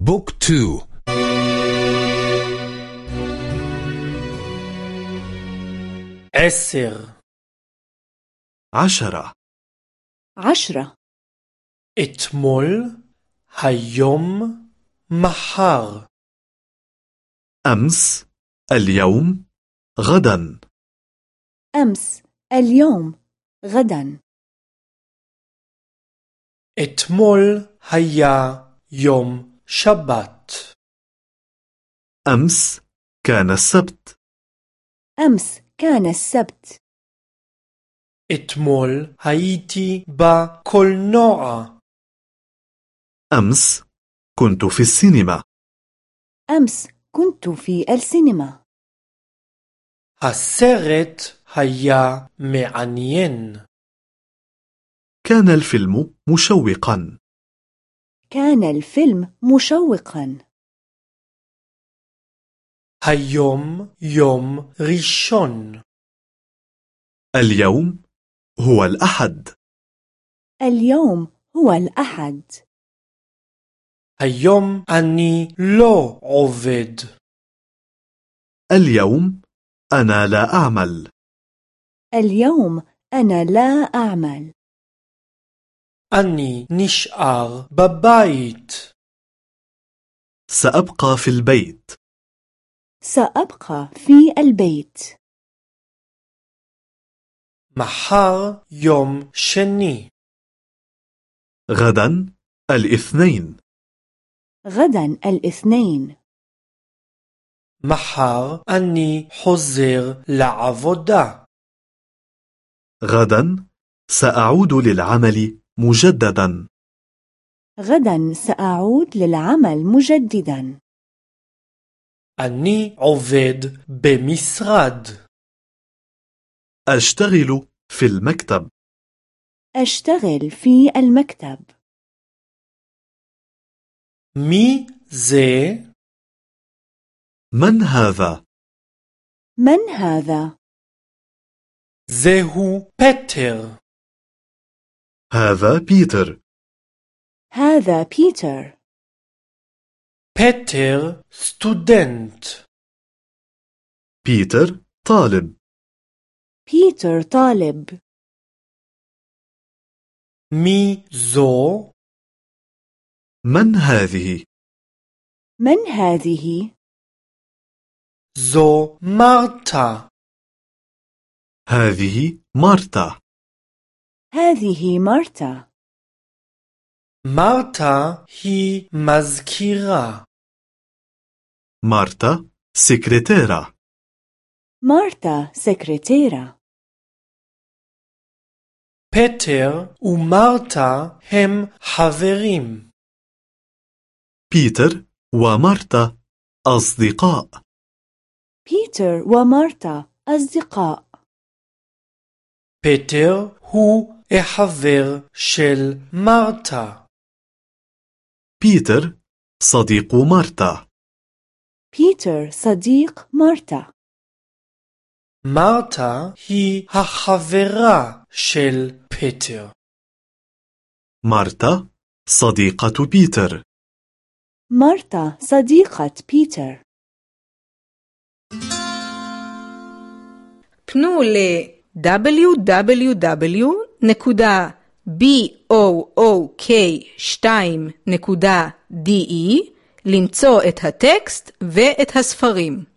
بوك تو. عسر عشرة. عشرة. اتمول هيوم محار. أمس اليوم غدا. أمس اليوم غدا. اتمول هيا يوم شبات أمس كان السبت. أمس كان السبت. أتمول هايتي بكولنوع أمس كنت في السينما. أمس كنت في السينما. السرت هيا معنيين كان الفيلم مشوقا. كان الفيلم مشوقا היום יום ראשון. اليوم هو الأحد اليوم هو الأحد היום אני לא עובד. اليوم أنا لا أعمل اليوم أنا لا أعمل أني نشأر ببيت سأبقى في البيت. سأبقى في البيت. محار يوم شني. غدا الاثنين. غدا الاثنين. محار أني حزر لعبودة غدا سأعود للعمل مجددا غدا سأعود للعمل مجددا אני עובד במשרד. أشتغل في المكتب أشتغل في المكتب מי זה? من هذا؟ من هذا؟ זהו פטר. هذا بيتر. هذا بيتر. פטר סטודנט بيتر طالب. بيتر طالب. מי זו؟ من هذه؟ من هذه؟ זו מרתה. هذه مارتا. هذه مارتا. מרתה היא מזכירה مارتا سكرتيرة مارتا سكرتيرة פטר ומרתה הם חברים بيتر ومارتا أصدقاء. بيتر ومارتا أصدقاء. بيتر هو החבר של מרתה. بيتر صديق مارتا بيتر صديق مارتا מרתה היא החברה של פטר. مارتا صديقة بيتر مارتا صديقة بيتر פנו ל-www.book2.de למצוא את הטקסט ואת הספרים.